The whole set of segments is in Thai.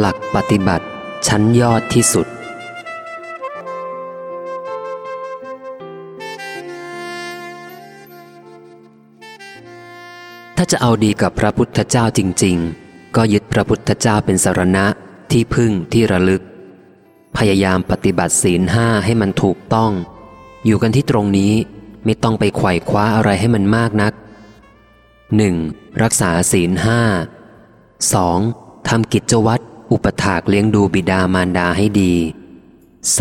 หลักปฏิบัติชั้นยอดที่สุด ถ้าจะเอาดีกับพระพุทธเจ้าจริง ๆ ก็ยึดพระพุทธเจ้าเป็นสารณะที่พึ่งที่ระลึก พยายามปฏิบัติศีลห้าให้มันถูกต้อง อยู่กันที่ตรงนี้ไม่ต้องไปไขว่คว้าอะไรให้มันมากนัก 1. รักษาศีลห้า 2. ทำกิจวัตร อุปถากเลี้ยงดูบิดามารดาให้ดี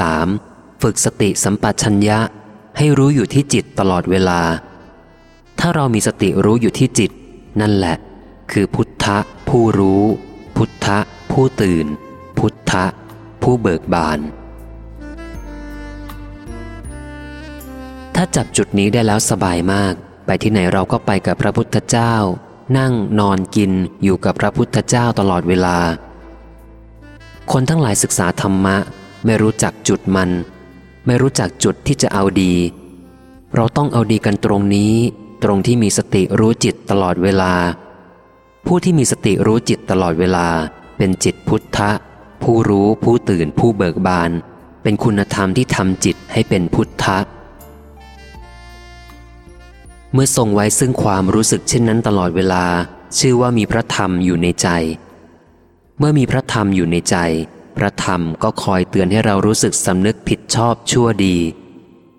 3. ฝึกสติสัมปชัญญะให้รู้อยู่ที่จิตตลอดเวลา ถ้าเรามีสติรู้อยู่ที่จิต นั่นแหละ คือพุทธะ ผู้รู้ พุทธะ ผู้ตื่น พุทธะ ผู้เบิกบาน ถ้าจับจุดนี้ได้แล้วสบายมาก ไปที่ไหนเราก็ไปกับพระพุทธเจ้า นั่งนอนกินอยู่กับพระพุทธเจ้าตลอดเวลา คนทั้งหลายศึกษาธรรมะ ไม่รู้จักจุดมัน ไม่รู้จักจุดที่จะเอาดี เราต้องเอาดีกันตรงนี้ ตรงที่มีสติรู้จิตตลอดเวลา ผู้ที่มีสติรู้จิตตลอดเวลา เป็นจิตพุทธะ ผู้รู้ผู้ตื่นผู้เบิกบาน เป็นคุณธรรมที่ทำจิตให้เป็นพุทธะเมื่อทรงไว้ซึ่งความรู้สึกเช่นนั้นตลอดเวลา ชื่อว่ามีพระธรรมอยู่ในใจ เมื่อมีพระธรรมอยู่ในใจ พระธรรมก็คอยเตือนให้เรารู้สึกสำนึกผิดชอบชั่วดี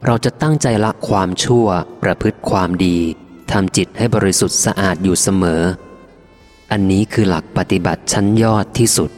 เราจะตั้งใจละความชั่ว ประพฤติความดีทำจิตให้บริสุทธิ์สะอาดอยู่เสมอ อันนี้คือหลักปฏิบัติชั้นยอดที่สุด